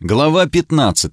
Глава 15.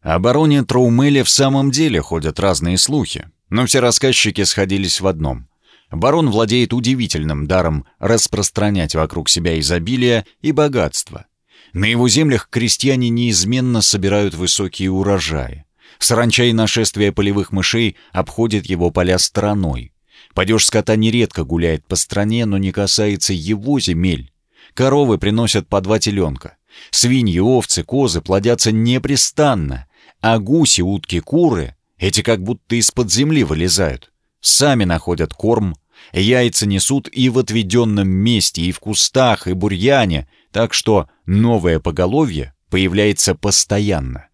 О бароне Траумеле в самом деле ходят разные слухи, но все рассказчики сходились в одном. Барон владеет удивительным даром распространять вокруг себя изобилие и богатство. На его землях крестьяне неизменно собирают высокие урожаи. Саранча нашествие полевых мышей обходят его поля стороной. Падеж скота нередко гуляет по стране, но не касается его земель. Коровы приносят по два теленка. Свиньи, овцы, козы плодятся непрестанно, а гуси, утки, куры, эти как будто из-под земли вылезают, сами находят корм, яйца несут и в отведенном месте, и в кустах, и бурьяне, так что новое поголовье появляется постоянно.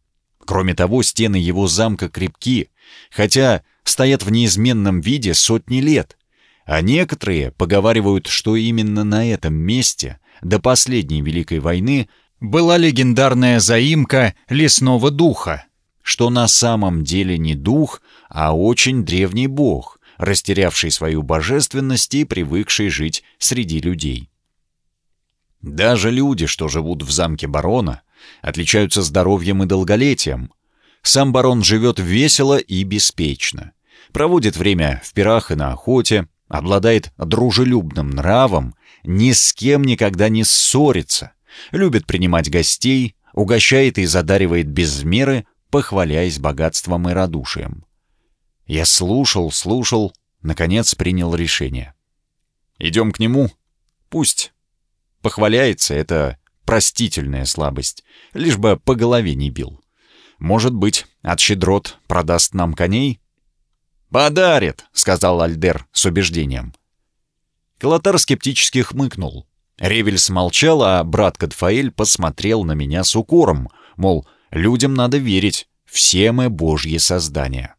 Кроме того, стены его замка крепки, хотя стоят в неизменном виде сотни лет, а некоторые поговаривают, что именно на этом месте до последней Великой войны была легендарная заимка лесного духа, что на самом деле не дух, а очень древний бог, растерявший свою божественность и привыкший жить среди людей. Даже люди, что живут в замке барона, отличаются здоровьем и долголетием. Сам барон живет весело и беспечно, проводит время в пирах и на охоте, обладает дружелюбным нравом, ни с кем никогда не ссорится, любит принимать гостей, угощает и задаривает без меры, похваляясь богатством и радушием. Я слушал, слушал, наконец принял решение. Идем к нему. Пусть похваляется, это простительная слабость, лишь бы по голове не бил. Может быть, от щедрот продаст нам коней? «Подарит», — сказал Альдер с убеждением. Калатар скептически хмыкнул. Ревель смолчал, а брат Катфаэль посмотрел на меня с укором, мол, людям надо верить, все мы божьи создания.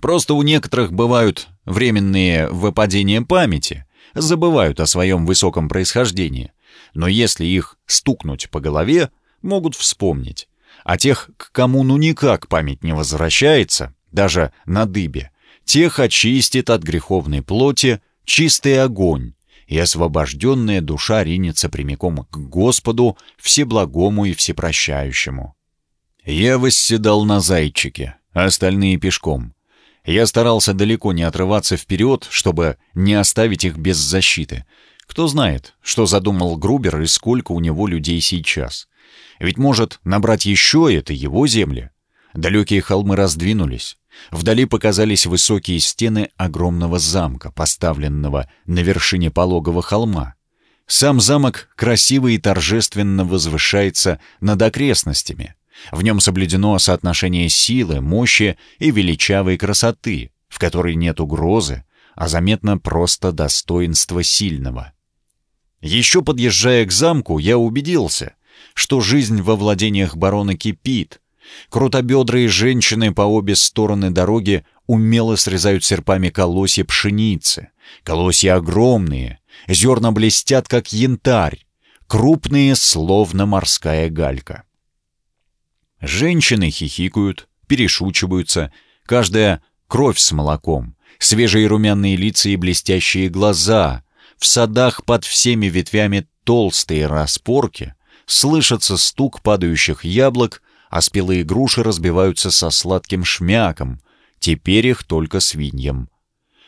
Просто у некоторых бывают временные выпадения памяти, забывают о своем высоком происхождении, но если их стукнуть по голове, могут вспомнить. А тех, к кому ну никак память не возвращается, даже на дыбе, тех очистит от греховной плоти чистый огонь, и освобожденная душа ринется прямиком к Господу, Всеблагому и Всепрощающему. Я восседал на зайчике, а остальные пешком. Я старался далеко не отрываться вперед, чтобы не оставить их без защиты. Кто знает, что задумал Грубер и сколько у него людей сейчас. Ведь может набрать еще это его земли. Далекие холмы раздвинулись. Вдали показались высокие стены огромного замка, поставленного на вершине пологого холма. Сам замок красиво и торжественно возвышается над окрестностями. В нем соблюдено соотношение силы, мощи и величавой красоты, в которой нет угрозы, а заметно просто достоинство сильного. Еще подъезжая к замку, я убедился, что жизнь во владениях барона кипит, Крутобедрые женщины по обе стороны дороги умело срезают серпами колосья пшеницы. Колосья огромные, зерна блестят, как янтарь, крупные, словно морская галька. Женщины хихикают, перешучиваются, каждая кровь с молоком, свежие румяные лица и блестящие глаза. В садах под всеми ветвями толстые распорки, слышится стук падающих яблок, а спелые груши разбиваются со сладким шмяком, теперь их только свиньям.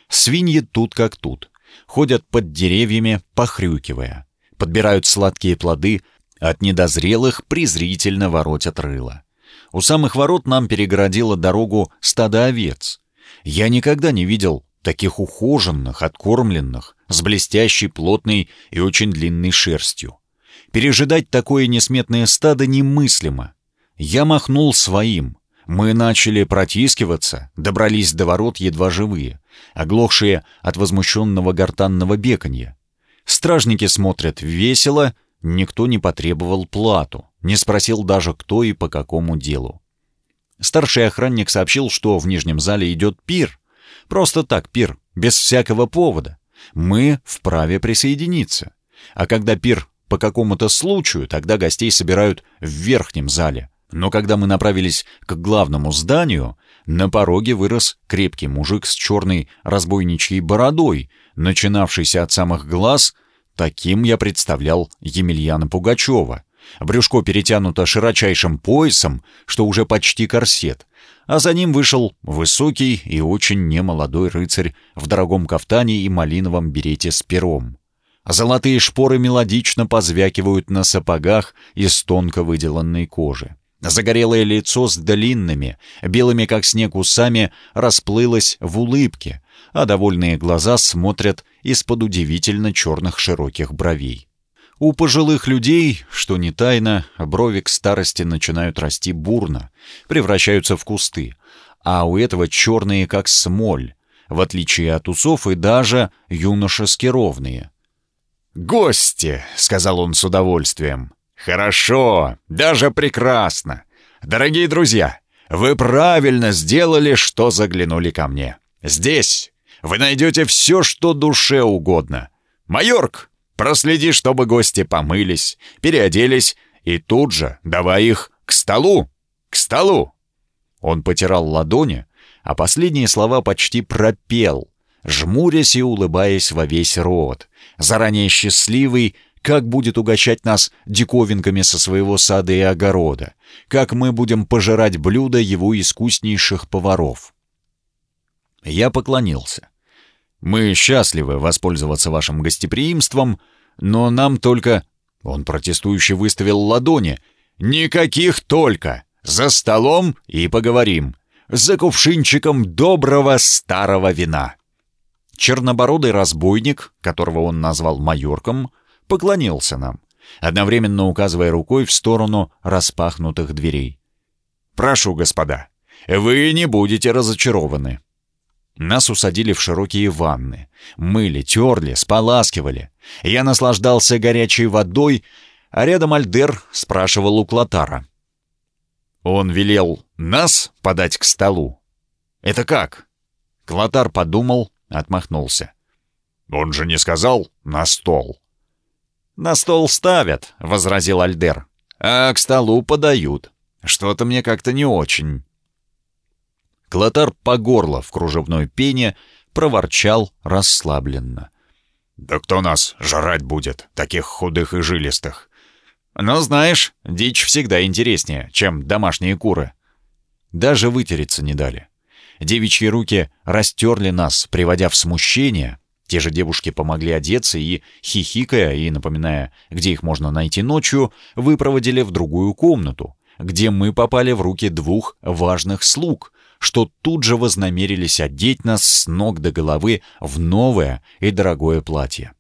Свиньи тут как тут, ходят под деревьями, похрюкивая, подбирают сладкие плоды, от недозрелых презрительно воротят рыло. У самых ворот нам перегородило дорогу стадо овец. Я никогда не видел таких ухоженных, откормленных, с блестящей, плотной и очень длинной шерстью. Пережидать такое несметное стадо немыслимо. Я махнул своим. Мы начали протискиваться, добрались до ворот едва живые, оглохшие от возмущенного гортанного беканья. Стражники смотрят весело, никто не потребовал плату, не спросил даже, кто и по какому делу. Старший охранник сообщил, что в нижнем зале идет пир. Просто так пир, без всякого повода. Мы вправе присоединиться. А когда пир по какому-то случаю, тогда гостей собирают в верхнем зале — но когда мы направились к главному зданию, на пороге вырос крепкий мужик с черной разбойничьей бородой, начинавшийся от самых глаз, таким я представлял Емельяна Пугачева, Брюшко перетянуто широчайшим поясом, что уже почти корсет, а за ним вышел высокий и очень немолодой рыцарь в дорогом кафтане и малиновом берете с пером. Золотые шпоры мелодично позвякивают на сапогах из тонко выделанной кожи. Загорелое лицо с длинными, белыми как снег усами, расплылось в улыбке, а довольные глаза смотрят из-под удивительно черных широких бровей. У пожилых людей, что не тайно, брови к старости начинают расти бурно, превращаются в кусты, а у этого черные как смоль, в отличие от усов и даже юношески ровные — «Гости!» — сказал он с удовольствием. «Хорошо, даже прекрасно. Дорогие друзья, вы правильно сделали, что заглянули ко мне. Здесь вы найдете все, что душе угодно. Майорк, проследи, чтобы гости помылись, переоделись, и тут же давай их к столу, к столу». Он потирал ладони, а последние слова почти пропел, жмурясь и улыбаясь во весь рот, заранее счастливый, как будет угощать нас диковинками со своего сада и огорода, как мы будем пожирать блюда его искуснейших поваров. Я поклонился. Мы счастливы воспользоваться вашим гостеприимством, но нам только... Он протестующе выставил ладони. «Никаких только! За столом и поговорим! За кувшинчиком доброго старого вина!» Чернобородый разбойник, которого он назвал майорком, поклонился нам, одновременно указывая рукой в сторону распахнутых дверей. «Прошу, господа, вы не будете разочарованы». Нас усадили в широкие ванны, мыли, терли, споласкивали. Я наслаждался горячей водой, а рядом Альдер спрашивал у Клотара. Он велел нас подать к столу. «Это как?» Клотар подумал, Отмахнулся. «Он же не сказал «на стол». «На стол ставят», — возразил Альдер. «А к столу подают. Что-то мне как-то не очень». Клотар по горло в кружевной пене проворчал расслабленно. «Да кто нас жрать будет, таких худых и жилистых?» «Но знаешь, дичь всегда интереснее, чем домашние куры». Даже вытереться не дали. Девичьи руки растерли нас, приводя в смущение. Те же девушки помогли одеться и, хихикая и напоминая, где их можно найти ночью, выпроводили в другую комнату, где мы попали в руки двух важных слуг, что тут же вознамерились одеть нас с ног до головы в новое и дорогое платье.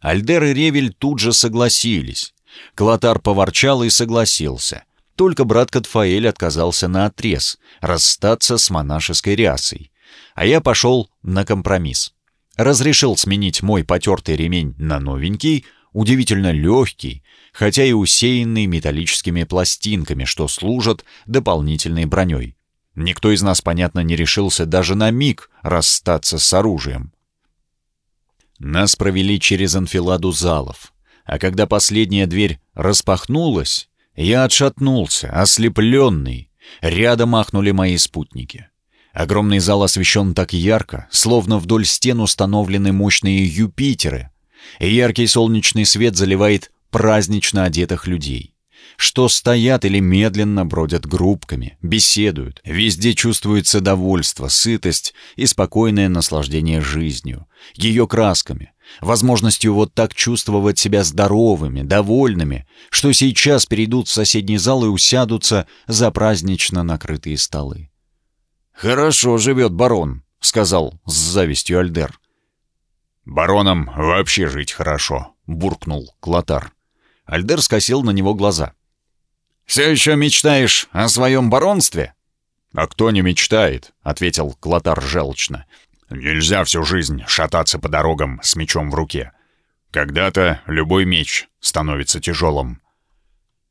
Альдер и Ревель тут же согласились. Клотар поворчал и согласился — только брат Катфаэль отказался на отрез расстаться с монашеской рясой, а я пошел на компромисс. Разрешил сменить мой потертый ремень на новенький, удивительно легкий, хотя и усеянный металлическими пластинками, что служат дополнительной броней. Никто из нас, понятно, не решился даже на миг расстаться с оружием. Нас провели через анфиладу залов, а когда последняя дверь распахнулась, я отшатнулся, ослепленный. Рядом махнули мои спутники. Огромный зал освещен так ярко, словно вдоль стен установлены мощные Юпитеры, и яркий солнечный свет заливает празднично одетых людей что стоят или медленно бродят группками, беседуют. Везде чувствуется довольство, сытость и спокойное наслаждение жизнью, ее красками, возможностью вот так чувствовать себя здоровыми, довольными, что сейчас перейдут в соседний зал и усядутся за празднично накрытые столы. «Хорошо живет барон», — сказал с завистью Альдер. «Баронам вообще жить хорошо», — буркнул Клотар. Альдер скосил на него глаза. «Все еще мечтаешь о своем баронстве?» «А кто не мечтает?» — ответил Клотар желчно. «Нельзя всю жизнь шататься по дорогам с мечом в руке. Когда-то любой меч становится тяжелым».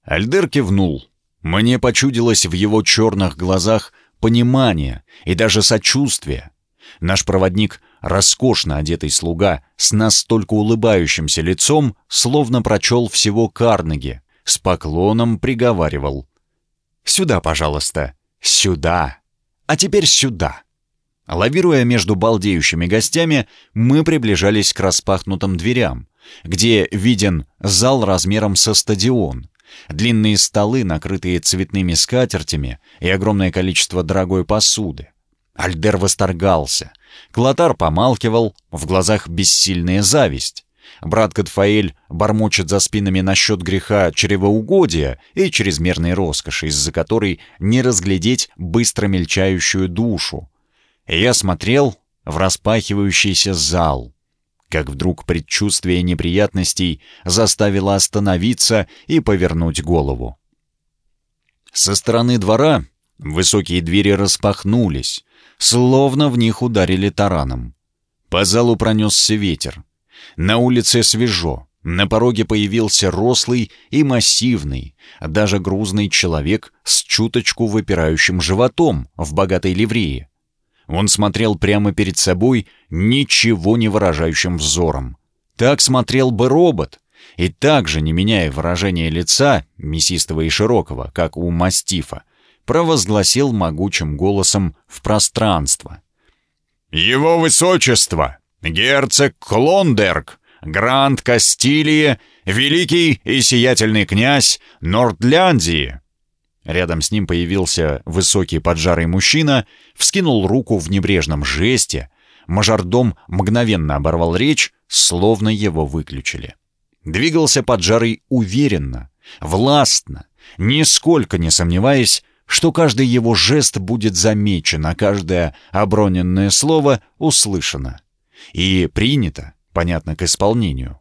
Альдер кивнул. Мне почудилось в его черных глазах понимание и даже сочувствие. Наш проводник, роскошно одетый слуга, с настолько улыбающимся лицом, словно прочел всего Карнеги, с поклоном приговаривал. «Сюда, пожалуйста, сюда, а теперь сюда». Лавируя между балдеющими гостями, мы приближались к распахнутым дверям, где виден зал размером со стадион, длинные столы, накрытые цветными скатертями и огромное количество дорогой посуды. Альдер восторгался. Клотар помалкивал, в глазах бессильная зависть. Брат Катфаэль бормочет за спинами насчет греха чревоугодия и чрезмерной роскоши, из-за которой не разглядеть быстро мельчающую душу. И я смотрел в распахивающийся зал, как вдруг предчувствие неприятностей заставило остановиться и повернуть голову. Со стороны двора высокие двери распахнулись, словно в них ударили тараном. По залу пронесся ветер. На улице свежо, на пороге появился рослый и массивный, даже грузный человек с чуточку выпирающим животом в богатой ливрее. Он смотрел прямо перед собой ничего не выражающим взором. Так смотрел бы робот, и также, не меняя выражения лица, мясистого и широкого, как у мастифа, провозгласил могучим голосом в пространство. «Его Высочество, герцог Клондерг, Гранд Кастилии, великий и сиятельный князь Нордляндии!» Рядом с ним появился высокий поджарый мужчина, вскинул руку в небрежном жесте. Мажордом мгновенно оборвал речь, словно его выключили. Двигался поджарый уверенно, властно, нисколько не сомневаясь, что каждый его жест будет замечен, а каждое оброненное слово услышано. И принято, понятно, к исполнению.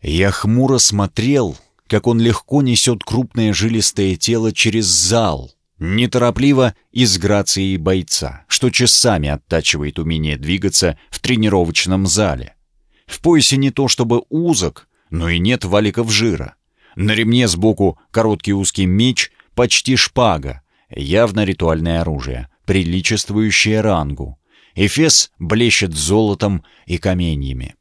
Я хмуро смотрел, как он легко несет крупное жилистое тело через зал, неторопливо и с грацией бойца, что часами оттачивает умение двигаться в тренировочном зале. В поясе не то чтобы узок, но и нет валиков жира. На ремне сбоку короткий узкий меч, почти шпага, явно ритуальное оружие, приличествующее рангу. Эфес блещет золотом и каменьями.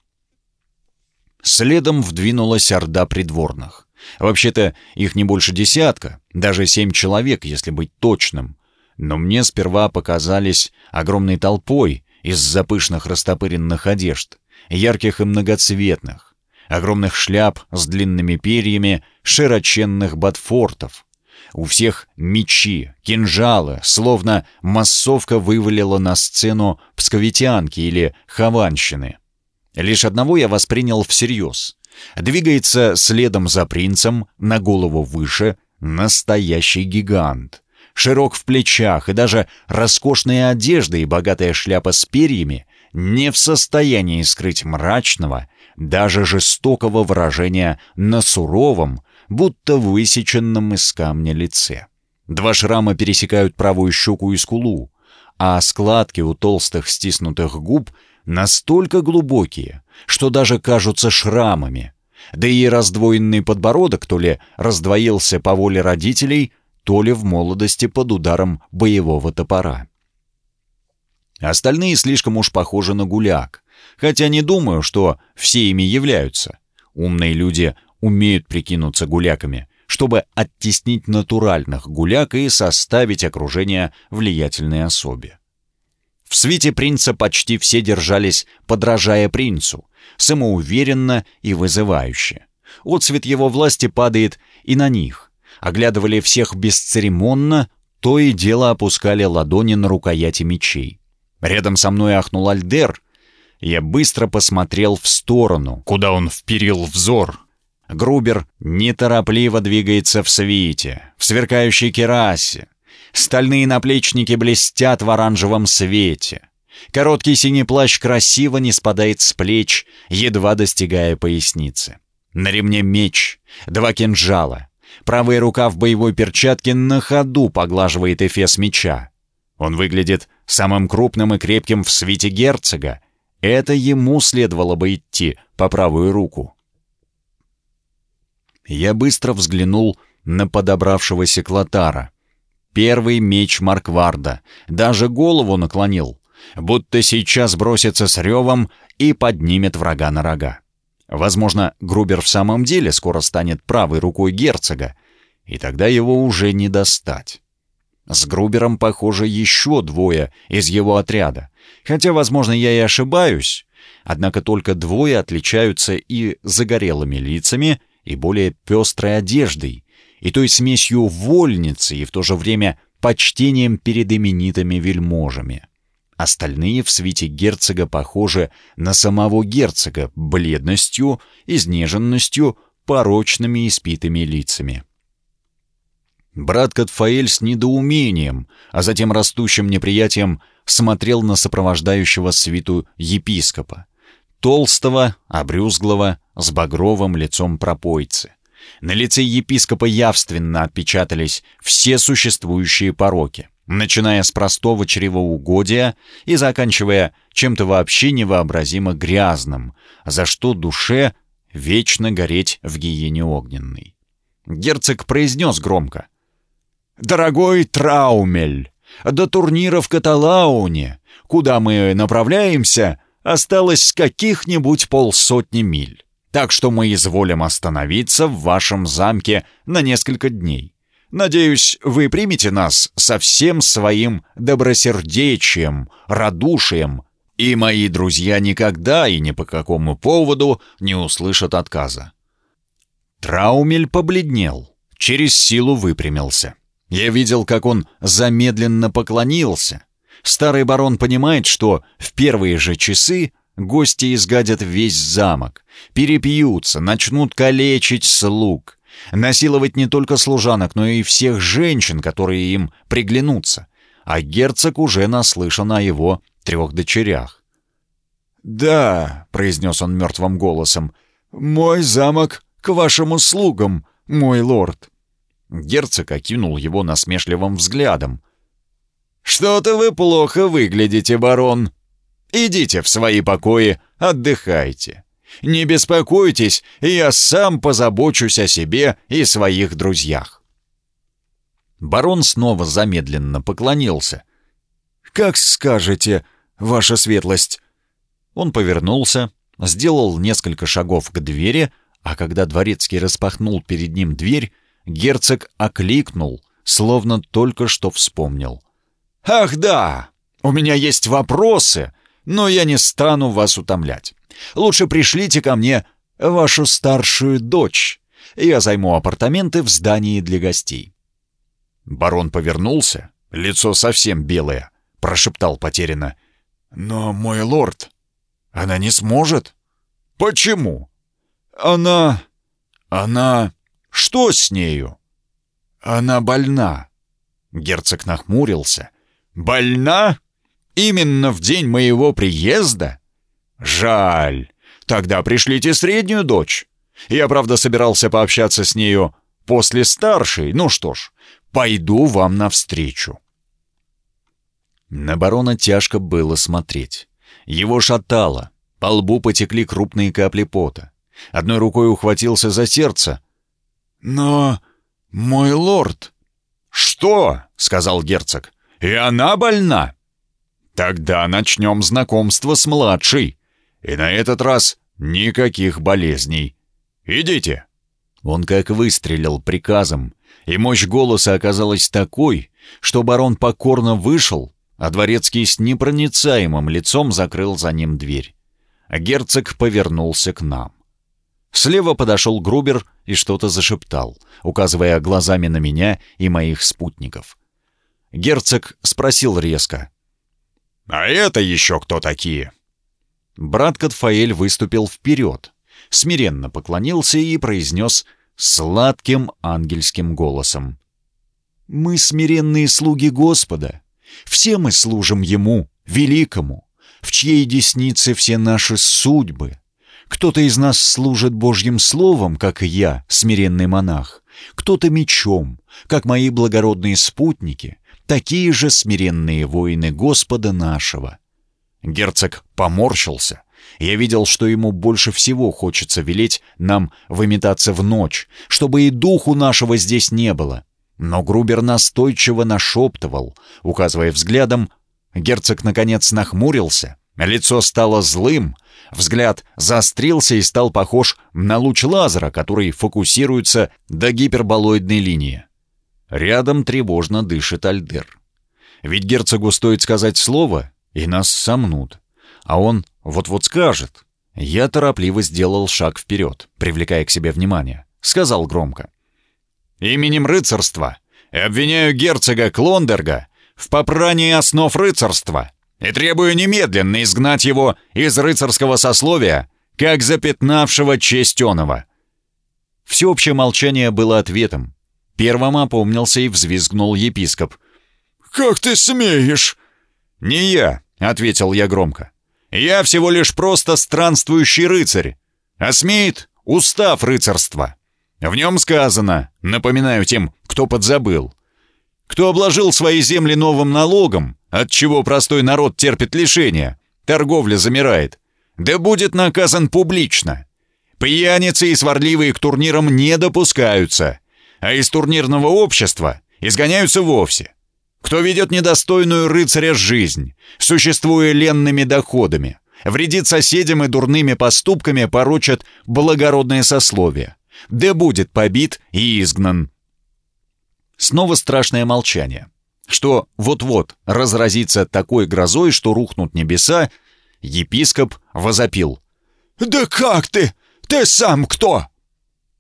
Следом вдвинулась орда придворных. Вообще-то их не больше десятка, даже семь человек, если быть точным. Но мне сперва показались огромной толпой из-за пышных растопыренных одежд, ярких и многоцветных, огромных шляп с длинными перьями, широченных ботфортов. У всех мечи, кинжалы, словно массовка вывалила на сцену псковитянки или хованщины. Лишь одного я воспринял всерьез — Двигается следом за принцем, на голову выше, настоящий гигант. Широк в плечах, и даже роскошная одежда и богатая шляпа с перьями не в состоянии скрыть мрачного, даже жестокого выражения на суровом, будто высеченном из камня лице. Два шрама пересекают правую щеку и скулу, а складки у толстых стиснутых губ настолько глубокие, что даже кажутся шрамами. Да и раздвоенный подбородок то ли раздвоился по воле родителей, то ли в молодости под ударом боевого топора. Остальные слишком уж похожи на гуляк, хотя не думаю, что все ими являются. Умные люди умеют прикинуться гуляками, чтобы оттеснить натуральных гуляк и составить окружение влиятельной особе. В свете принца почти все держались, подражая принцу, самоуверенно и вызывающе. Отцвет его власти падает и на них. Оглядывали всех бесцеремонно, то и дело опускали ладони на рукояти мечей. Рядом со мной ахнул Альдер. Я быстро посмотрел в сторону, куда он вперил взор. Грубер неторопливо двигается в свите, в сверкающей керасе, Стальные наплечники блестят в оранжевом свете. Короткий синий плащ красиво не спадает с плеч, едва достигая поясницы. На ремне меч, два кинжала. Правая рука в боевой перчатке на ходу поглаживает эфес меча. Он выглядит самым крупным и крепким в свете герцога. Это ему следовало бы идти по правую руку. Я быстро взглянул на подобравшегося Клотара. Первый меч Маркварда. Даже голову наклонил, будто сейчас бросится с ревом и поднимет врага на рога. Возможно, Грубер в самом деле скоро станет правой рукой герцога, и тогда его уже не достать. С Грубером, похоже, еще двое из его отряда. Хотя, возможно, я и ошибаюсь. Однако только двое отличаются и загорелыми лицами, и более пестрой одеждой, и той смесью вольницы, и в то же время почтением перед именитыми вельможами. Остальные в свите герцога похожи на самого герцога бледностью, изнеженностью, порочными испитыми лицами. Брат Катфаэль с недоумением, а затем растущим неприятием смотрел на сопровождающего свиту епископа, толстого, обрюзглого, с багровым лицом пропойцы. На лице епископа явственно отпечатались все существующие пороки, начиная с простого чревоугодия и заканчивая чем-то вообще невообразимо грязным, за что душе вечно гореть в гиене огненной. Герцог произнес громко. «Дорогой Траумель, до турнира в Каталауне, куда мы направляемся, осталось каких-нибудь полсотни миль. Так что мы изволим остановиться в вашем замке на несколько дней. Надеюсь, вы примете нас со всем своим добросердечием, радушием, и мои друзья никогда и ни по какому поводу не услышат отказа». Траумель побледнел, через силу выпрямился. Я видел, как он замедленно поклонился. Старый барон понимает, что в первые же часы гости изгадят весь замок, перепьются, начнут калечить слуг, насиловать не только служанок, но и всех женщин, которые им приглянутся. А герцог уже наслышан о его трех дочерях. «Да», — произнес он мертвым голосом, — «мой замок к вашим услугам, мой лорд». Герцог окинул его насмешливым взглядом. «Что-то вы плохо выглядите, барон. Идите в свои покои, отдыхайте. Не беспокойтесь, я сам позабочусь о себе и своих друзьях». Барон снова замедленно поклонился. «Как скажете, ваша светлость». Он повернулся, сделал несколько шагов к двери, а когда дворецкий распахнул перед ним дверь, герцог окликнул, словно только что вспомнил. «Ах да! У меня есть вопросы, но я не стану вас утомлять. Лучше пришлите ко мне вашу старшую дочь. Я займу апартаменты в здании для гостей». Барон повернулся, лицо совсем белое, прошептал потерянно. «Но, мой лорд, она не сможет». «Почему?» «Она... она...» Что с нею?» «Она больна». Герцог нахмурился. «Больна? Именно в день моего приезда? Жаль. Тогда пришлите среднюю дочь. Я, правда, собирался пообщаться с нею после старшей. Ну что ж, пойду вам навстречу». На барона тяжко было смотреть. Его шатало, по лбу потекли крупные капли пота. Одной рукой ухватился за сердце, «Но, мой лорд...» «Что?» — сказал герцог. «И она больна?» «Тогда начнем знакомство с младшей. И на этот раз никаких болезней. Идите!» Он как выстрелил приказом, и мощь голоса оказалась такой, что барон покорно вышел, а дворецкий с непроницаемым лицом закрыл за ним дверь. А герцог повернулся к нам. Слева подошел Грубер и что-то зашептал, указывая глазами на меня и моих спутников. Герцог спросил резко. «А это еще кто такие?» Брат Катфаэль выступил вперед, смиренно поклонился и произнес сладким ангельским голосом. «Мы смиренные слуги Господа. Все мы служим Ему, великому, в чьей деснице все наши судьбы, кто-то из нас служит Божьим Словом, как и я, смиренный монах, кто-то мечом, как мои благородные спутники, такие же смиренные воины Господа нашего». Герцог поморщился. Я видел, что ему больше всего хочется велеть нам выметаться в ночь, чтобы и духу нашего здесь не было. Но Грубер настойчиво нашептывал, указывая взглядом. Герцог, наконец, нахмурился, лицо стало злым, Взгляд заострился и стал похож на луч лазера, который фокусируется до гиперболоидной линии. Рядом тревожно дышит Альдер. Ведь герцогу стоит сказать слово, и нас сомнут. А он вот-вот скажет. Я торопливо сделал шаг вперед, привлекая к себе внимание. Сказал громко. «Именем рыцарства обвиняю герцога Клондерга в попрании основ рыцарства и требую немедленно изгнать его из рыцарского сословия, как запятнавшего честь оного». Всеобщее молчание было ответом. Первым опомнился и взвизгнул епископ. «Как ты смеешь?» «Не я», — ответил я громко. «Я всего лишь просто странствующий рыцарь, а смеет устав рыцарства. В нем сказано, напоминаю тем, кто подзабыл, кто обложил свои земли новым налогом, от чего простой народ терпит лишения, торговля замирает, да будет наказан публично. Пьяницы и сварливые к турнирам не допускаются, а из турнирного общества изгоняются вовсе. Кто ведет недостойную рыцаря жизнь, существуя ленными доходами, вредит соседям и дурными поступками порочат благородное сословие, да будет побит и изгнан. Снова страшное молчание. Что вот-вот разразится такой грозой, что рухнут небеса, епископ возопил. «Да как ты? Ты сам кто?»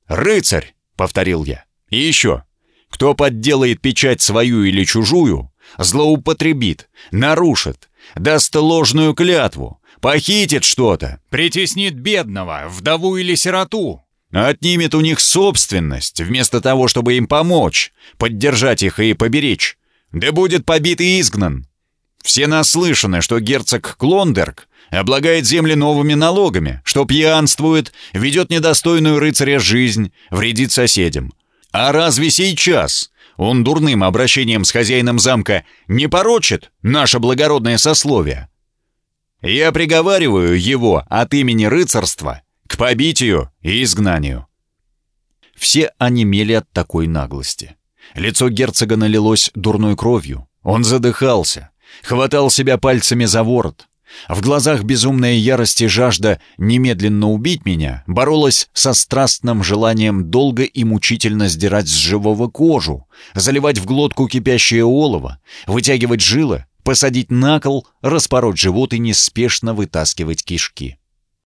«Рыцарь», — повторил я. «И еще. Кто подделает печать свою или чужую, злоупотребит, нарушит, даст ложную клятву, похитит что-то, притеснит бедного, вдову или сироту, отнимет у них собственность, вместо того, чтобы им помочь, поддержать их и поберечь, да будет побит и изгнан. Все наслышаны, что герцог Клондерг облагает земли новыми налогами, что пьянствует, ведет недостойную рыцаря жизнь, вредит соседям. А разве сейчас он дурным обращением с хозяином замка не порочит наше благородное сословие? Я приговариваю его от имени рыцарства к побитию и изгнанию. Все онемели от такой наглости. Лицо герцога налилось дурной кровью. Он задыхался, хватал себя пальцами за ворот. В глазах безумная ярость и жажда немедленно убить меня боролась со страстным желанием долго и мучительно сдирать с живого кожу, заливать в глотку кипящее олово, вытягивать жилы, посадить на кол, распороть живот и неспешно вытаскивать кишки.